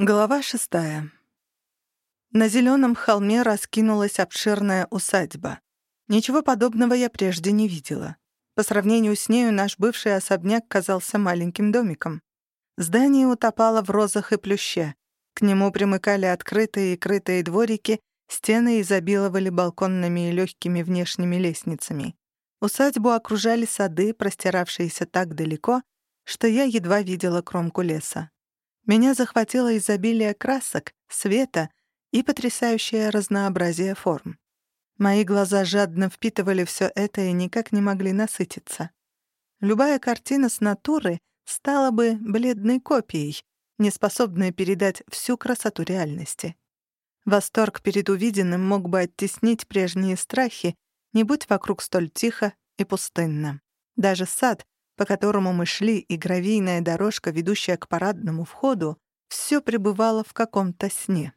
Глава шестая. На зеленом холме раскинулась обширная усадьба. Ничего подобного я прежде не видела. По сравнению с нею наш бывший особняк казался маленьким домиком. Здание утопало в розах и плюще. К нему примыкали открытые и крытые дворики, стены изобиловали балконными и легкими внешними лестницами. Усадьбу окружали сады, простиравшиеся так далеко, что я едва видела кромку леса. Меня захватило изобилие красок, света и потрясающее разнообразие форм. Мои глаза жадно впитывали все это и никак не могли насытиться. Любая картина с натуры стала бы бледной копией, неспособной передать всю красоту реальности. Восторг перед увиденным мог бы оттеснить прежние страхи, не будь вокруг столь тихо и пустынно. Даже сад, по которому мы шли, и гравийная дорожка, ведущая к парадному входу, все пребывало в каком-то сне.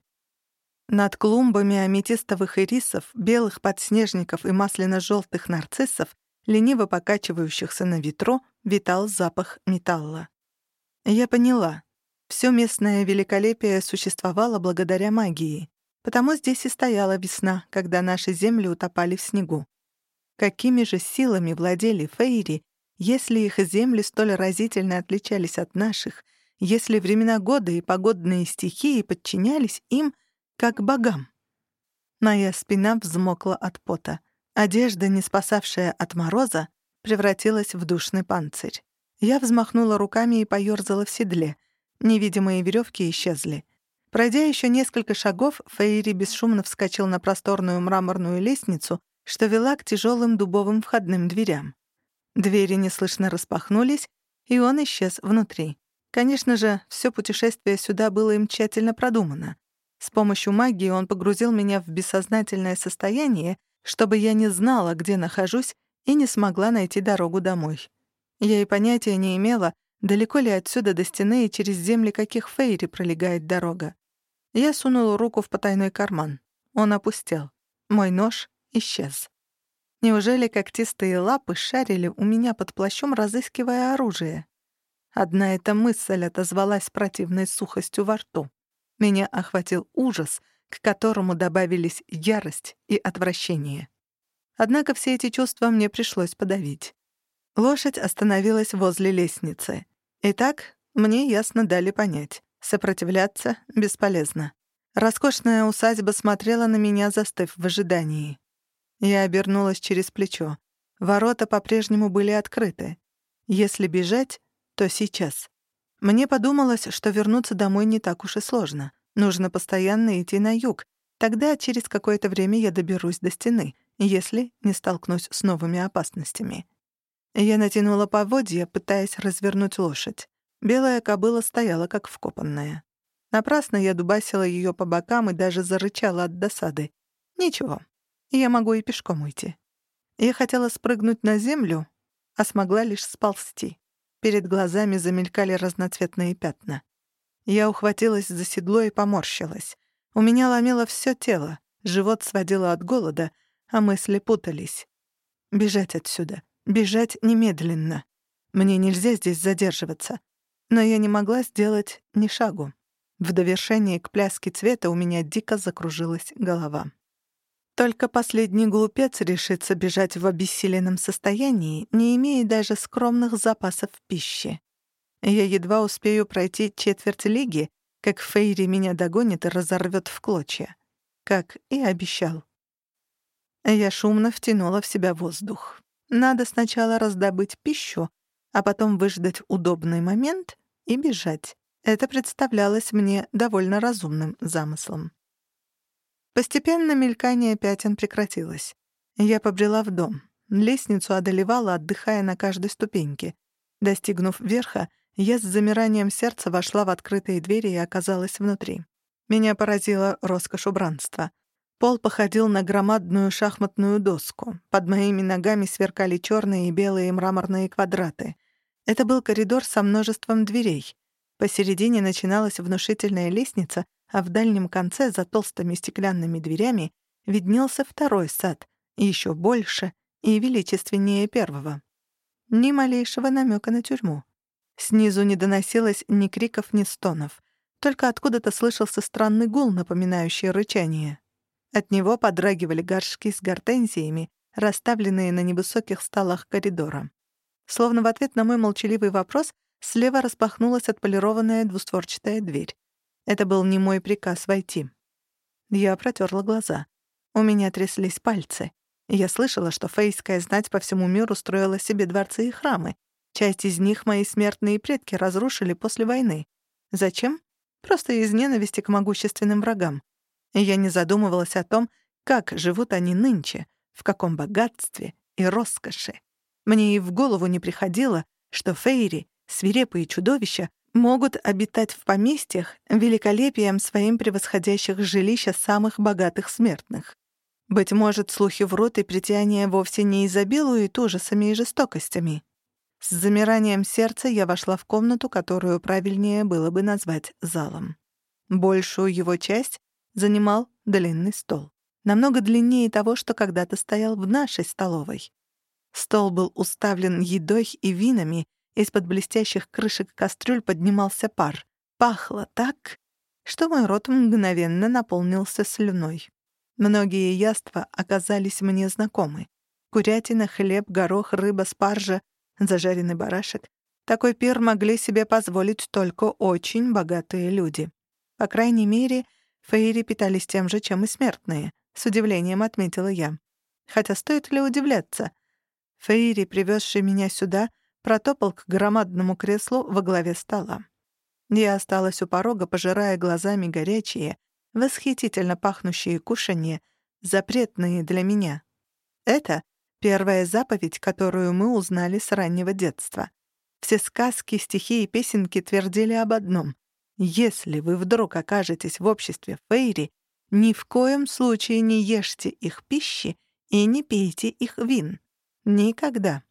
Над клумбами аметистовых ирисов, белых подснежников и масляно-желтых нарциссов, лениво покачивающихся на ветру, витал запах металла. Я поняла. Все местное великолепие существовало благодаря магии. Потому здесь и стояла весна, когда наши земли утопали в снегу. Какими же силами владели Фейри, если их земли столь разительно отличались от наших, если времена года и погодные стихии подчинялись им как богам? Моя спина взмокла от пота. Одежда, не спасавшая от мороза, превратилась в душный панцирь. Я взмахнула руками и поёрзала в седле. Невидимые веревки исчезли. Пройдя еще несколько шагов, Фейри бесшумно вскочил на просторную мраморную лестницу, что вела к тяжелым дубовым входным дверям. Двери неслышно распахнулись, и он исчез внутри. Конечно же, все путешествие сюда было им тщательно продумано. С помощью магии он погрузил меня в бессознательное состояние, чтобы я не знала, где нахожусь, и не смогла найти дорогу домой. Я и понятия не имела, далеко ли отсюда до стены и через земли каких фейри пролегает дорога. Я сунула руку в потайной карман. Он опустел. Мой нож исчез. Неужели когтистые лапы шарили у меня под плащом, разыскивая оружие? Одна эта мысль отозвалась противной сухостью во рту. Меня охватил ужас, к которому добавились ярость и отвращение. Однако все эти чувства мне пришлось подавить. Лошадь остановилась возле лестницы. Итак, мне ясно дали понять. Сопротивляться бесполезно. Роскошная усадьба смотрела на меня, застыв в ожидании. Я обернулась через плечо. Ворота по-прежнему были открыты. Если бежать, то сейчас. Мне подумалось, что вернуться домой не так уж и сложно. Нужно постоянно идти на юг. Тогда через какое-то время я доберусь до стены, если не столкнусь с новыми опасностями. Я натянула поводья, пытаясь развернуть лошадь. Белая кобыла стояла как вкопанная. Напрасно я дубасила ее по бокам и даже зарычала от досады. Ничего, я могу и пешком уйти. Я хотела спрыгнуть на землю, а смогла лишь сползти. Перед глазами замелькали разноцветные пятна. Я ухватилась за седло и поморщилась. У меня ломило все тело, живот сводило от голода, а мысли путались. Бежать отсюда, бежать немедленно. Мне нельзя здесь задерживаться. Но я не могла сделать ни шагу. В довершении к пляске цвета у меня дико закружилась голова. Только последний глупец решится бежать в обессиленном состоянии, не имея даже скромных запасов пищи. Я едва успею пройти четверть лиги, как Фейри меня догонит и разорвет в клочья. Как и обещал. Я шумно втянула в себя воздух. Надо сначала раздобыть пищу, а потом выждать удобный момент и бежать. Это представлялось мне довольно разумным замыслом. Постепенно мелькание пятен прекратилось. Я побрела в дом. Лестницу одолевала, отдыхая на каждой ступеньке. Достигнув верха, я с замиранием сердца вошла в открытые двери и оказалась внутри. Меня поразила роскошь убранства. Пол походил на громадную шахматную доску. Под моими ногами сверкали черные и белые мраморные квадраты. Это был коридор со множеством дверей. Посередине начиналась внушительная лестница, а в дальнем конце, за толстыми стеклянными дверями, виднелся второй сад, еще больше и величественнее первого. Ни малейшего намека на тюрьму. Снизу не доносилось ни криков, ни стонов. Только откуда-то слышался странный гул, напоминающий рычание. От него подрагивали горшки с гортензиями, расставленные на невысоких столах коридора. Словно в ответ на мой молчаливый вопрос, слева распахнулась отполированная двустворчатая дверь. Это был не мой приказ войти. Я протерла глаза. У меня тряслись пальцы. Я слышала, что фейская знать по всему миру строила себе дворцы и храмы. Часть из них мои смертные предки разрушили после войны. Зачем? Просто из ненависти к могущественным врагам. Я не задумывалась о том, как живут они нынче, в каком богатстве и роскоши. Мне и в голову не приходило, что фейри, свирепые чудовища, могут обитать в поместьях великолепием своим превосходящих жилища самых богатых смертных. Быть может, слухи врут, и притяние вовсе не изобилует ужасами и жестокостями. С замиранием сердца я вошла в комнату, которую правильнее было бы назвать залом. Большую его часть занимал длинный стол. Намного длиннее того, что когда-то стоял в нашей столовой. Стол был уставлен едой и винами, из-под блестящих крышек кастрюль поднимался пар. Пахло так, что мой рот мгновенно наполнился слюной. Многие яства оказались мне знакомы. Курятина, хлеб, горох, рыба, спаржа, зажаренный барашек. Такой пир могли себе позволить только очень богатые люди. По крайней мере, фейри питались тем же, чем и смертные, с удивлением отметила я. Хотя стоит ли удивляться? Фейри, привезший меня сюда, протопал к громадному креслу во главе стола. Я осталась у порога, пожирая глазами горячие, восхитительно пахнущие кушанье, запретные для меня. Это первая заповедь, которую мы узнали с раннего детства. Все сказки, стихи и песенки твердили об одном. Если вы вдруг окажетесь в обществе фейри, ни в коем случае не ешьте их пищи и не пейте их вин. Никогда.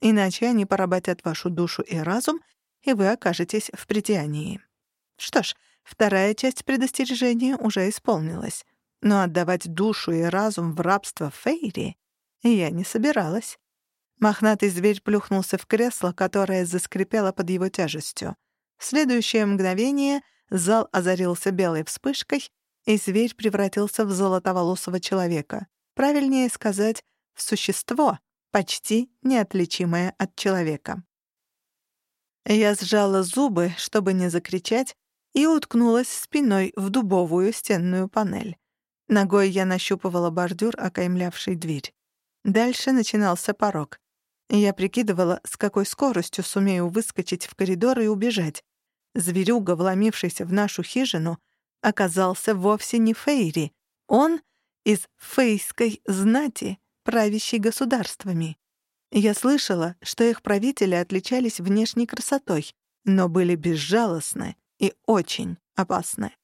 Иначе они поработят вашу душу и разум, и вы окажетесь в притянии. Что ж, вторая часть предостережения уже исполнилась. Но отдавать душу и разум в рабство Фейри я не собиралась. Мохнатый зверь плюхнулся в кресло, которое заскрипело под его тяжестью. В следующее мгновение зал озарился белой вспышкой, и зверь превратился в золотоволосого человека. Правильнее сказать, в существо, почти неотличимое от человека. Я сжала зубы, чтобы не закричать, и уткнулась спиной в дубовую стенную панель. Ногой я нащупывала бордюр, окаймлявший дверь. Дальше начинался порог. Я прикидывала, с какой скоростью сумею выскочить в коридор и убежать. Зверюга, вломившийся в нашу хижину, оказался вовсе не Фейри. Он из фейской знати, правящей государствами. Я слышала, что их правители отличались внешней красотой, но были безжалостны и очень опасны.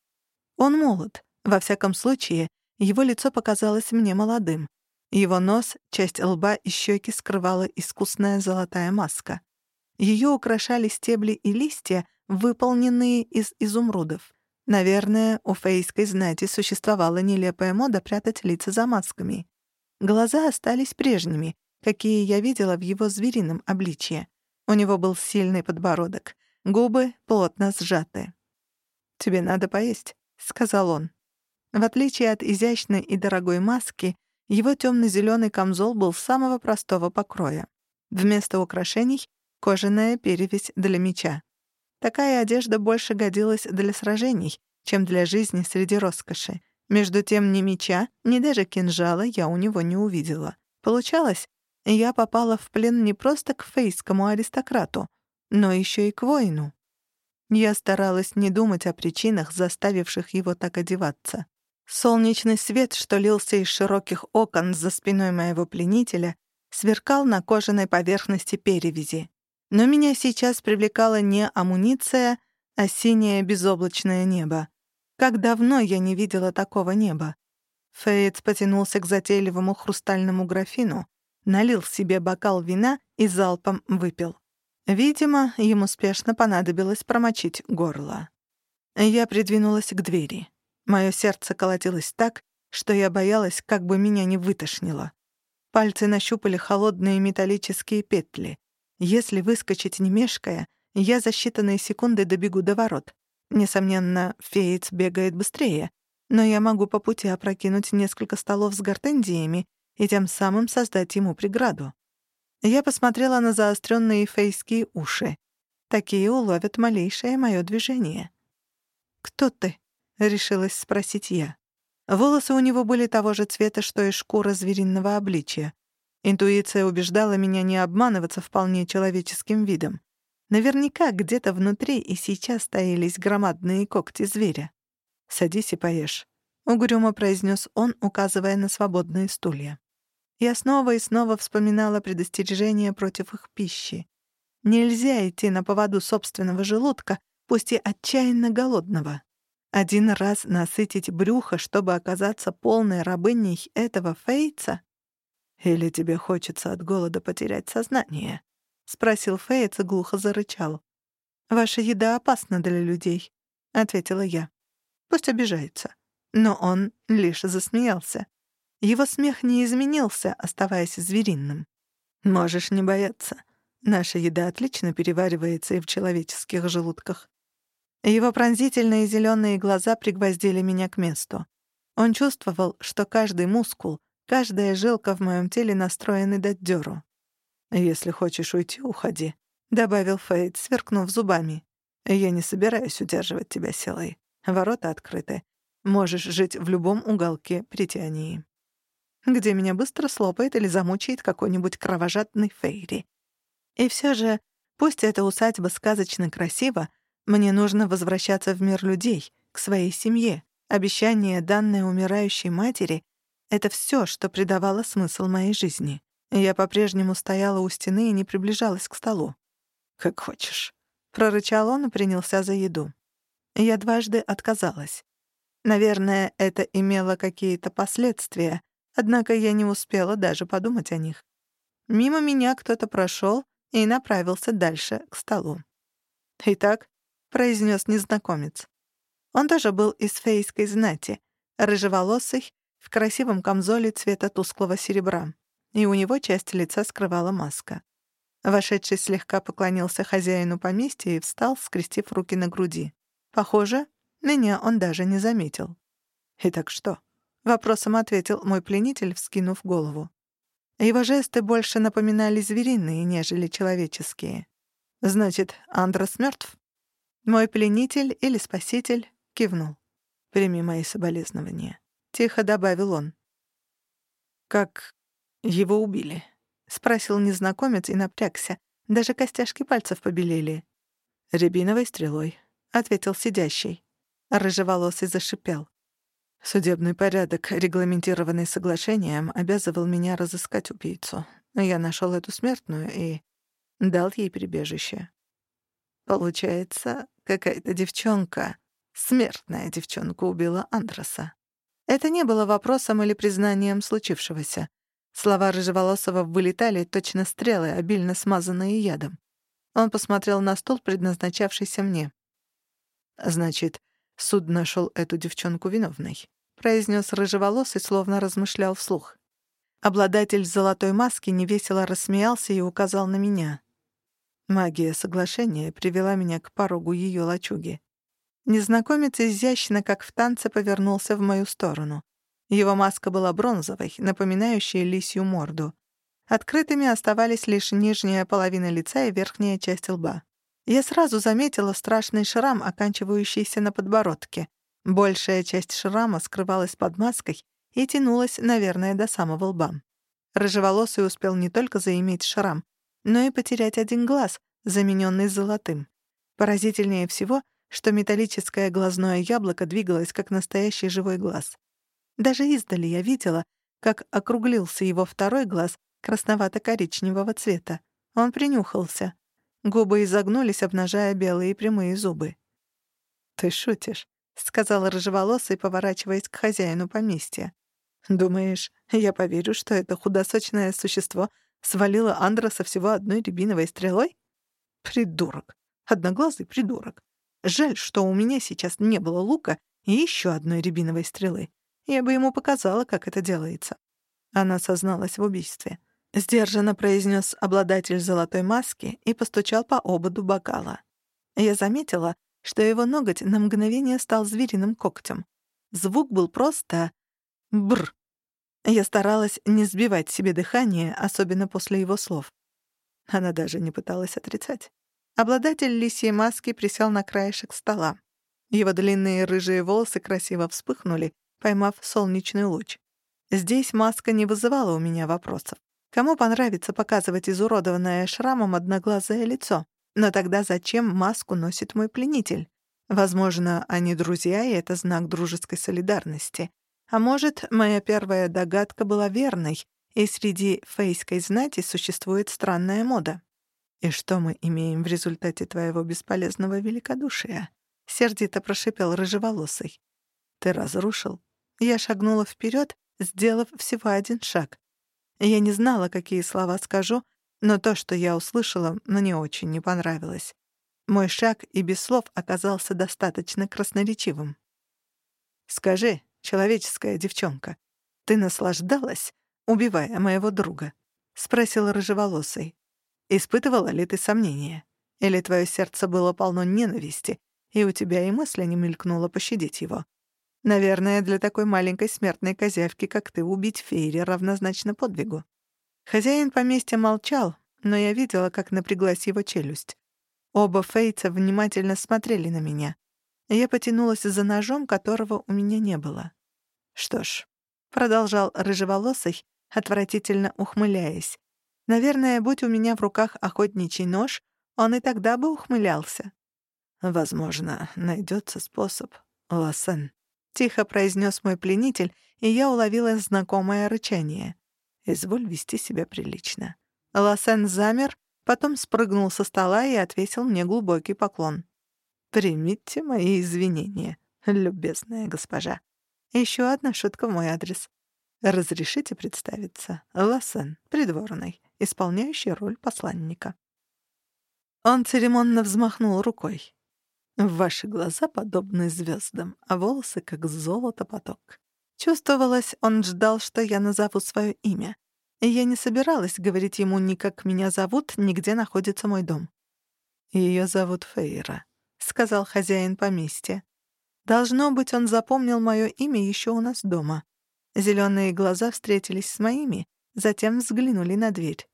Он молод. Во всяком случае, его лицо показалось мне молодым. Его нос, часть лба и щеки скрывала искусная золотая маска. Ее украшали стебли и листья, выполненные из изумрудов. Наверное, у фейской знати существовала нелепая мода прятать лица за масками. Глаза остались прежними, какие я видела в его зверином обличье. У него был сильный подбородок, губы плотно сжаты. «Тебе надо поесть», — сказал он. В отличие от изящной и дорогой маски, его темно-зеленый камзол был самого простого покроя. Вместо украшений — кожаная перевязь для меча. Такая одежда больше годилась для сражений, чем для жизни среди роскоши. Между тем ни меча, ни даже кинжала я у него не увидела. Получалось, я попала в плен не просто к фейскому аристократу, но еще и к воину. Я старалась не думать о причинах, заставивших его так одеваться. Солнечный свет, что лился из широких окон за спиной моего пленителя, сверкал на кожаной поверхности перевязи. Но меня сейчас привлекала не амуниция, а синее безоблачное небо. Как давно я не видела такого неба. Фейтс потянулся к затейливому хрустальному графину, налил себе бокал вина и залпом выпил. Видимо, ему спешно понадобилось промочить горло. Я придвинулась к двери. Моё сердце колотилось так, что я боялась, как бы меня не вытошнило. Пальцы нащупали холодные металлические петли. Если выскочить не мешкая, я за считанные секунды добегу до ворот. Несомненно, Фейтс бегает быстрее, но я могу по пути опрокинуть несколько столов с гортензиями и тем самым создать ему преграду. Я посмотрела на заостренные фейские уши. Такие уловят малейшее мое движение. «Кто ты?» — решилась спросить я. Волосы у него были того же цвета, что и шкура звериного обличия. Интуиция убеждала меня не обманываться вполне человеческим видом. Наверняка где-то внутри и сейчас стоялись громадные когти зверя. «Садись и поешь», — угрюмо произнес он, указывая на свободные стулья. Я снова и снова вспоминала предостережение против их пищи. Нельзя идти на поводу собственного желудка, пусть и отчаянно голодного. Один раз насытить брюхо, чтобы оказаться полной рабыней этого Фейца? Или тебе хочется от голода потерять сознание? Спросил Фейц и глухо зарычал. Ваша еда опасна для людей, ответила я. Пусть обижается. Но он лишь засмеялся. Его смех не изменился, оставаясь звериным. Можешь не бояться. Наша еда отлично переваривается и в человеческих желудках. Его пронзительные зеленые глаза пригвоздили меня к месту. Он чувствовал, что каждый мускул, каждая жилка в моем теле настроены дать дёру. «Если хочешь уйти, уходи», — добавил Фейд, сверкнув зубами. «Я не собираюсь удерживать тебя силой. Ворота открыты. Можешь жить в любом уголке притянии, где меня быстро слопает или замучает какой-нибудь кровожадный Фейри. И все же, пусть эта усадьба сказочно красива, мне нужно возвращаться в мир людей, к своей семье. Обещание, данное умирающей матери, — это все, что придавало смысл моей жизни. Я по-прежнему стояла у стены и не приближалась к столу. «Как хочешь», — прорычал он и принялся за еду. Я дважды отказалась. Наверное, это имело какие-то последствия, однако я не успела даже подумать о них. Мимо меня кто-то прошел и направился дальше, к столу. «Итак, произнес незнакомец. Он тоже был из фейской знати, рыжеволосый, в красивом камзоле цвета тусклого серебра, и у него часть лица скрывала маска. Вошедший слегка поклонился хозяину поместья и встал, скрестив руки на груди. Похоже, меня он даже не заметил. «Итак что?» — вопросом ответил мой пленитель, вскинув голову. Его жесты больше напоминали звериные, нежели человеческие. «Значит, Андрос мертв? Мой пленитель или спаситель кивнул. «Прими мои соболезнования», — тихо добавил он. «Как его убили?» — спросил незнакомец и напрягся. Даже костяшки пальцев побелели. «Рябиновой стрелой», — ответил сидящий. Рыжеволосый зашипел. Судебный порядок, регламентированный соглашением, обязывал меня разыскать убийцу. Я нашел эту смертную и дал ей прибежище. Получается, какая-то девчонка, смертная девчонка убила Андроса. Это не было вопросом или признанием случившегося. Слова Рыжеволосого вылетали, точно стрелы, обильно смазанные ядом. Он посмотрел на стол, предназначавшийся мне. «Значит, суд нашел эту девчонку виновной», — произнес Рыжеволосый, словно размышлял вслух. Обладатель золотой маски невесело рассмеялся и указал на меня. Магия соглашения привела меня к порогу ее лачуги. Незнакомец изящно, как в танце, повернулся в мою сторону. Его маска была бронзовой, напоминающей лисью морду. Открытыми оставались лишь нижняя половина лица и верхняя часть лба. Я сразу заметила страшный шрам, оканчивающийся на подбородке. Большая часть шрама скрывалась под маской и тянулась, наверное, до самого лба. Рыжеволосый успел не только заиметь шрам, но и потерять один глаз, замененный золотым. Поразительнее всего, что металлическое глазное яблоко двигалось как настоящий живой глаз. Даже издали я видела, как округлился его второй глаз красновато-коричневого цвета. Он принюхался. Губы изогнулись, обнажая белые прямые зубы. «Ты шутишь», — сказал рыжеволосый, поворачиваясь к хозяину поместья. «Думаешь, я поверю, что это худосочное существо Свалила Андроса всего одной рябиновой стрелой? Придурок. Одноглазый придурок. Жаль, что у меня сейчас не было лука и еще одной рябиновой стрелы. Я бы ему показала, как это делается. Она созналась в убийстве. Сдержанно произнес обладатель золотой маски и постучал по ободу бокала. Я заметила, что его ноготь на мгновение стал звериным когтем. Звук был просто... бр. Я старалась не сбивать себе дыхание, особенно после его слов. Она даже не пыталась отрицать. Обладатель лисьей маски присел на краешек стола. Его длинные рыжие волосы красиво вспыхнули, поймав солнечный луч. Здесь маска не вызывала у меня вопросов. Кому понравится показывать изуродованное шрамом одноглазое лицо? Но тогда зачем маску носит мой пленитель? Возможно, они друзья, и это знак дружеской солидарности. А может, моя первая догадка была верной, и среди фейской знати существует странная мода. «И что мы имеем в результате твоего бесполезного великодушия?» — сердито прошипел рыжеволосый. «Ты разрушил». Я шагнула вперед, сделав всего один шаг. Я не знала, какие слова скажу, но то, что я услышала, мне очень не понравилось. Мой шаг и без слов оказался достаточно красноречивым. «Скажи, человеческая девчонка, ты наслаждалась, убивая моего друга?» — спросил рыжеволосый. «Испытывала ли ты сомнения? Или твое сердце было полно ненависти, и у тебя и мысли не мелькнуло пощадить его? Наверное, для такой маленькой смертной козявки, как ты, убить Фейри равнозначно подвигу. Хозяин поместья молчал, но я видела, как напряглась его челюсть. Оба фейца внимательно смотрели на меня. Я потянулась за ножом, которого у меня не было. «Что ж», — продолжал рыжеволосый, отвратительно ухмыляясь, «наверное, будь у меня в руках охотничий нож, он и тогда бы ухмылялся». «Возможно, найдется способ, Лассен». Тихо произнес мой пленитель, и я уловила знакомое рычание. «Изволь вести себя прилично». Лосен замер, потом спрыгнул со стола и отвесил мне глубокий поклон. «Примите мои извинения, любезная госпожа. Еще одна шутка в мой адрес. Разрешите представиться. Лосен, придворный, исполняющий роль посланника». Он церемонно взмахнул рукой. Ваши глаза подобны звездам, а волосы как золото поток. Чувствовалось, он ждал, что я назову свое имя. И я не собиралась говорить ему ни как меня зовут, ни где находится мой дом. Ее зовут Фейра, сказал хозяин поместья. Должно быть, он запомнил мое имя еще у нас дома. Зеленые глаза встретились с моими, затем взглянули на дверь.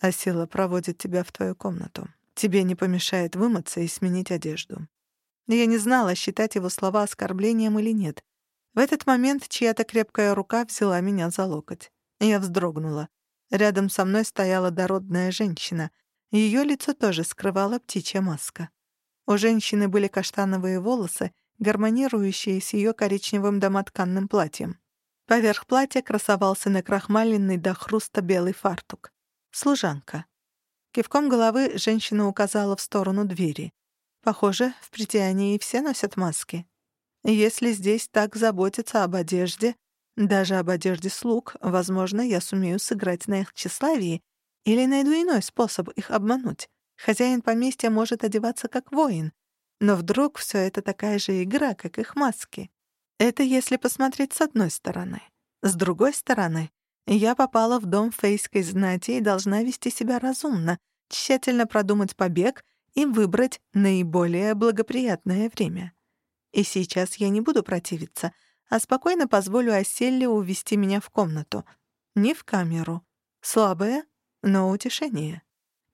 Асила проводит тебя в твою комнату. Тебе не помешает вымыться и сменить одежду». Я не знала, считать его слова оскорблением или нет. В этот момент чья-то крепкая рука взяла меня за локоть. Я вздрогнула. Рядом со мной стояла дородная женщина. Ее лицо тоже скрывала птичья маска. У женщины были каштановые волосы, гармонирующие с ее коричневым домотканным платьем. Поверх платья красовался накрахмаленный до хруста белый фартук. Служанка. Кивком головы женщина указала в сторону двери. Похоже, в притянии все носят маски. Если здесь так заботятся об одежде, даже об одежде слуг, возможно, я сумею сыграть на их тщеславии или найду иной способ их обмануть. Хозяин поместья может одеваться как воин, но вдруг все это такая же игра, как их маски. Это если посмотреть с одной стороны. С другой стороны, я попала в дом фейской знати и должна вести себя разумно, тщательно продумать побег и выбрать наиболее благоприятное время. И сейчас я не буду противиться, а спокойно позволю Оселле увести меня в комнату. Не в камеру. Слабое, но утешение.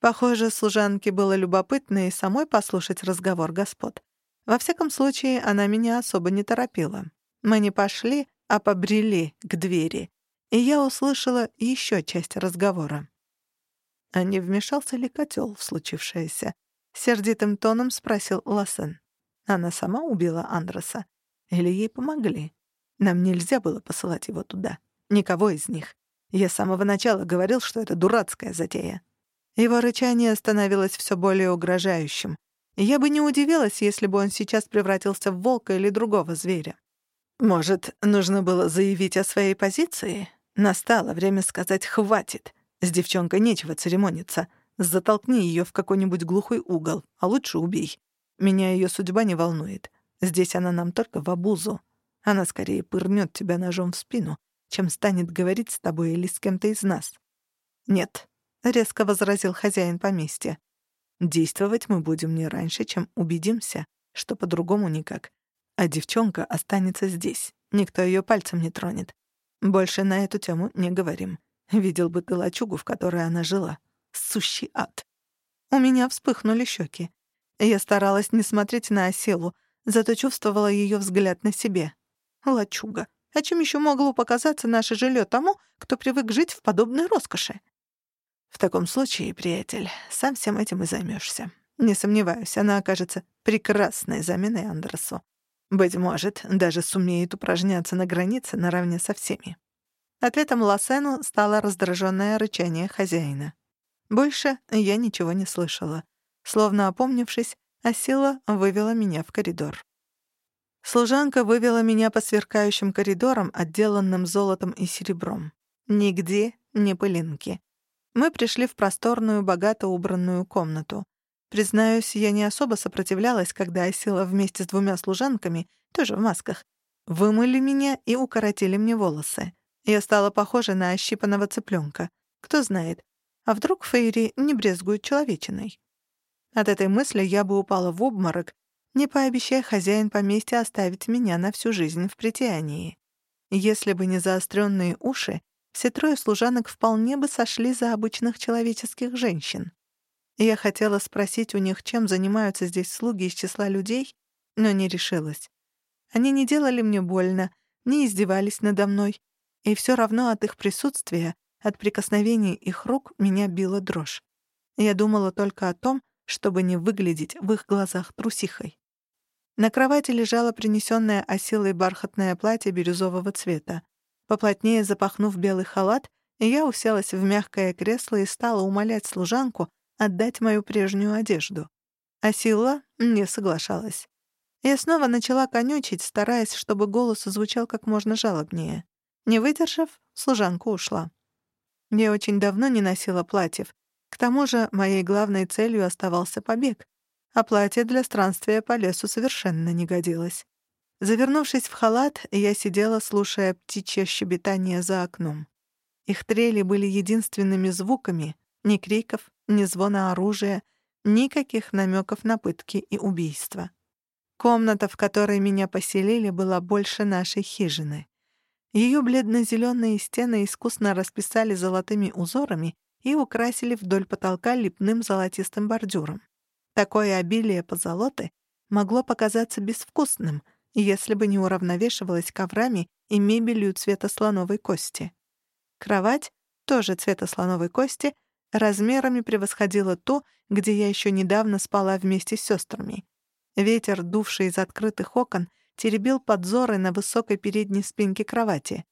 Похоже, служанке было любопытно и самой послушать разговор господ. Во всяком случае, она меня особо не торопила. Мы не пошли, а побрели к двери и я услышала еще часть разговора. А не вмешался ли котел в случившееся? Сердитым тоном спросил Лассен. Она сама убила Андреса? Или ей помогли? Нам нельзя было посылать его туда. Никого из них. Я с самого начала говорил, что это дурацкая затея. Его рычание становилось все более угрожающим. Я бы не удивилась, если бы он сейчас превратился в волка или другого зверя. Может, нужно было заявить о своей позиции? Настало время сказать «хватит». С девчонкой нечего церемониться. Затолкни ее в какой-нибудь глухой угол, а лучше убей. Меня ее судьба не волнует. Здесь она нам только в обузу. Она скорее пырнет тебя ножом в спину, чем станет говорить с тобой или с кем-то из нас. «Нет», — резко возразил хозяин поместья. «Действовать мы будем не раньше, чем убедимся, что по-другому никак. А девчонка останется здесь. Никто ее пальцем не тронет. Больше на эту тему не говорим. Видел бы ты лачугу, в которой она жила. Сущий ад. У меня вспыхнули щеки. Я старалась не смотреть на оселу, зато чувствовала ее взгляд на себе. Лачуга. А чем еще могло показаться наше жилье тому, кто привык жить в подобной роскоши? В таком случае, приятель, сам всем этим и займешься. Не сомневаюсь, она окажется прекрасной заменой Андерсу. Быть может, даже сумеет упражняться на границе наравне со всеми. Ответом Лосену стало раздраженное рычание хозяина. Больше я ничего не слышала. Словно опомнившись, Асила вывела меня в коридор. Служанка вывела меня по сверкающим коридорам, отделанным золотом и серебром. Нигде не пылинки. Мы пришли в просторную, богато убранную комнату. Признаюсь, я не особо сопротивлялась, когда Асила вместе с двумя служанками, тоже в масках, вымыли меня и укоротили мне волосы. Я стала похожа на ощипанного цыпленка. Кто знает, а вдруг Фейри не брезгуют человечиной? От этой мысли я бы упала в обморок, не пообещая хозяин поместья оставить меня на всю жизнь в притянии. Если бы не заостренные уши, все трое служанок вполне бы сошли за обычных человеческих женщин. Я хотела спросить у них, чем занимаются здесь слуги из числа людей, но не решилась. Они не делали мне больно, не издевались надо мной, и все равно от их присутствия, от прикосновений их рук меня била дрожь. Я думала только о том, чтобы не выглядеть в их глазах трусихой. На кровати лежало принесенное осилой бархатное платье бирюзового цвета. Поплотнее запахнув белый халат, я уселась в мягкое кресло и стала умолять служанку отдать мою прежнюю одежду. А Сила не соглашалась. Я снова начала конючить, стараясь, чтобы голос звучал как можно жалобнее. Не выдержав, служанка ушла. Я очень давно не носила платьев. К тому же моей главной целью оставался побег, а платье для странствия по лесу совершенно не годилось. Завернувшись в халат, я сидела, слушая птичье щебетание за окном. Их трели были единственными звуками, ни криков, ни звона оружия, никаких намеков на пытки и убийства. Комната, в которой меня поселили, была больше нашей хижины. Ее бледно-зеленые стены искусно расписали золотыми узорами и украсили вдоль потолка липным золотистым бордюром. Такое обилие позолоты могло показаться безвкусным, если бы не уравновешивалось коврами и мебелью цвета слоновой кости. Кровать, тоже цвета слоновой кости, размерами превосходила то, где я еще недавно спала вместе с сестрами. Ветер, дувший из открытых окон, теребил подзоры на высокой передней спинке кровати.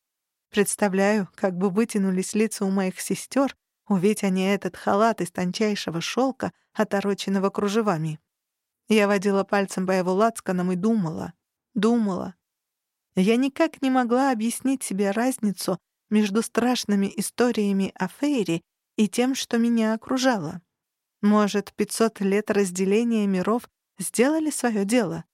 Представляю, как бы вытянулись лица у моих сестер, увидеть они этот халат из тончайшего шелка, отороченного кружевами. Я водила пальцем по его лацканам и думала, думала. Я никак не могла объяснить себе разницу между страшными историями о Фейре и тем, что меня окружало. Может, 500 лет разделения миров сделали свое дело?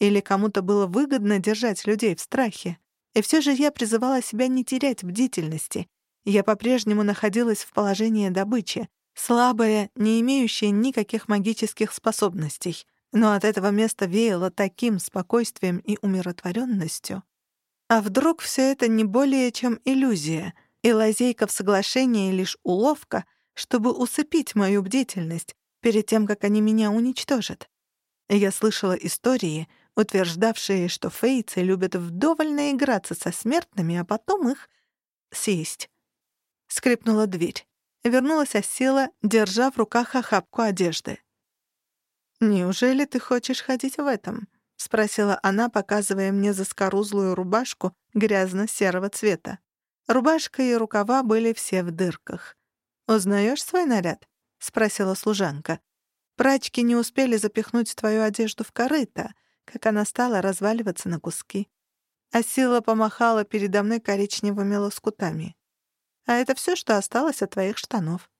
Или кому-то было выгодно держать людей в страхе? И все же я призывала себя не терять бдительности. Я по-прежнему находилась в положении добычи, слабая, не имеющая никаких магических способностей. Но от этого места веяло таким спокойствием и умиротворенностью. А вдруг все это не более чем иллюзия, и лазейка в соглашении лишь уловка, чтобы усыпить мою бдительность перед тем, как они меня уничтожат? Я слышала истории, утверждавшие, что фейцы любят вдоволь наиграться со смертными, а потом их съесть. Скрипнула дверь. Вернулась осела, держа в руках охапку одежды. «Неужели ты хочешь ходить в этом?» — спросила она, показывая мне заскорузлую рубашку грязно-серого цвета. Рубашка и рукава были все в дырках. «Узнаешь свой наряд?» — спросила служанка. «Прачки не успели запихнуть твою одежду в корыто», как она стала разваливаться на куски. А помахала передо мной коричневыми лоскутами. А это все, что осталось от твоих штанов.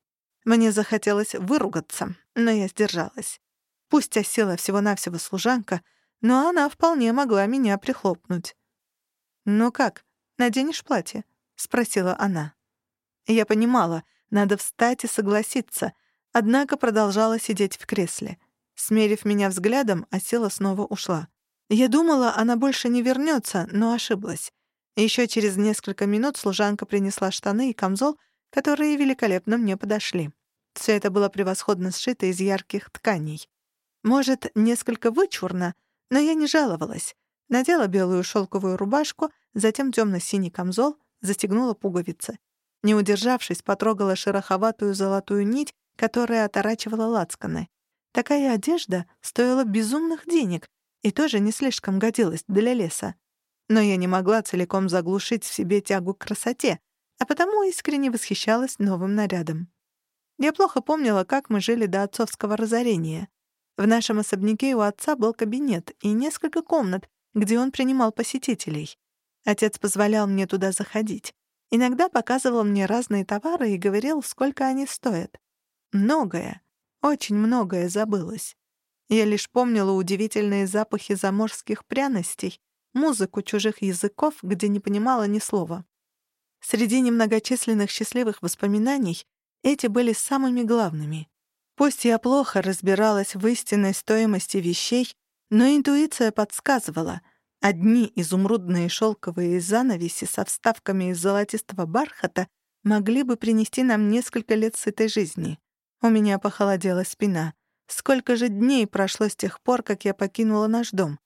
Мне захотелось выругаться, но я сдержалась. Пусть осела всего-навсего служанка, но она вполне могла меня прихлопнуть. «Ну как, наденешь платье?» — спросила она. Я понимала, надо встать и согласиться, однако продолжала сидеть в кресле. Смерив меня взглядом, Асила снова ушла. Я думала, она больше не вернется, но ошиблась. Еще через несколько минут служанка принесла штаны и камзол, которые великолепно мне подошли. Все это было превосходно сшито из ярких тканей. Может, несколько вычурно, но я не жаловалась. Надела белую шелковую рубашку, затем темно-синий камзол, застегнула пуговицы. Не удержавшись, потрогала шероховатую золотую нить, которая оторачивала лацканы. Такая одежда стоила безумных денег и тоже не слишком годилась для леса. Но я не могла целиком заглушить в себе тягу к красоте, а потому искренне восхищалась новым нарядом. Я плохо помнила, как мы жили до отцовского разорения. В нашем особняке у отца был кабинет и несколько комнат, где он принимал посетителей. Отец позволял мне туда заходить. Иногда показывал мне разные товары и говорил, сколько они стоят. Многое, очень многое забылось. Я лишь помнила удивительные запахи заморских пряностей, музыку чужих языков, где не понимала ни слова. Среди немногочисленных счастливых воспоминаний эти были самыми главными. Пусть я плохо разбиралась в истинной стоимости вещей, но интуиция подсказывала. Одни изумрудные шелковые занавеси со вставками из золотистого бархата могли бы принести нам несколько лет сытой жизни. У меня похолодела спина. Сколько же дней прошло с тех пор, как я покинула наш дом?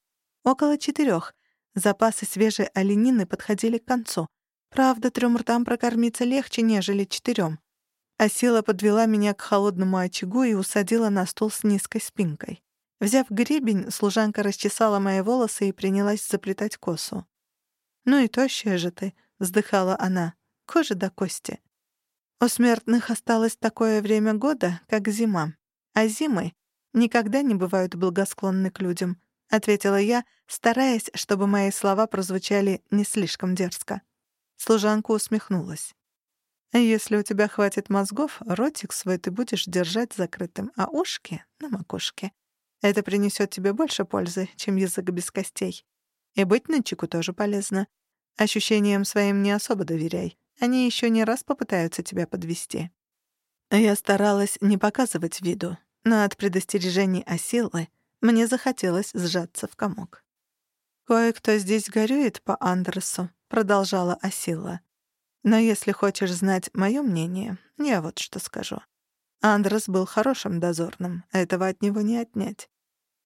Около четырех. Запасы свежей оленины подходили к концу. Правда, трём ртам прокормиться легче, нежели четырём а сила подвела меня к холодному очагу и усадила на стул с низкой спинкой. Взяв гребень, служанка расчесала мои волосы и принялась заплетать косу. «Ну и тощая же ты», — вздыхала она, — «кожа до кости». У смертных осталось такое время года, как зима, а зимы никогда не бывают благосклонны к людям, — ответила я, стараясь, чтобы мои слова прозвучали не слишком дерзко. Служанка усмехнулась. Если у тебя хватит мозгов, ротик свой ты будешь держать закрытым, а ушки — на макушке. Это принесет тебе больше пользы, чем язык без костей. И быть нычику тоже полезно. Ощущениям своим не особо доверяй. Они еще не раз попытаются тебя подвести. Я старалась не показывать виду, но от предостережений Осилы мне захотелось сжаться в комок. «Кое-кто здесь горюет по Андерсу», — продолжала Осила. Но если хочешь знать моё мнение, я вот что скажу. Андрес был хорошим дозорным, этого от него не отнять.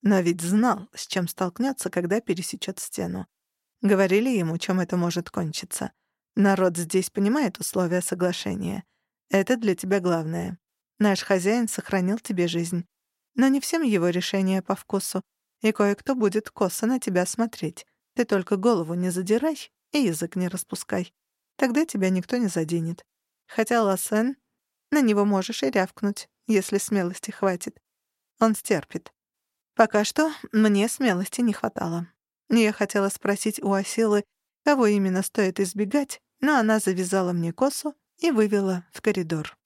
Но ведь знал, с чем столкнётся, когда пересечёт стену. Говорили ему, чем это может кончиться. Народ здесь понимает условия соглашения. Это для тебя главное. Наш хозяин сохранил тебе жизнь. Но не всем его решения по вкусу, и кое-кто будет косо на тебя смотреть. Ты только голову не задирай и язык не распускай. Тогда тебя никто не заденет. Хотя Лассен, на него можешь и рявкнуть, если смелости хватит. Он стерпит. Пока что мне смелости не хватало. Я хотела спросить у Асилы, кого именно стоит избегать, но она завязала мне косу и вывела в коридор.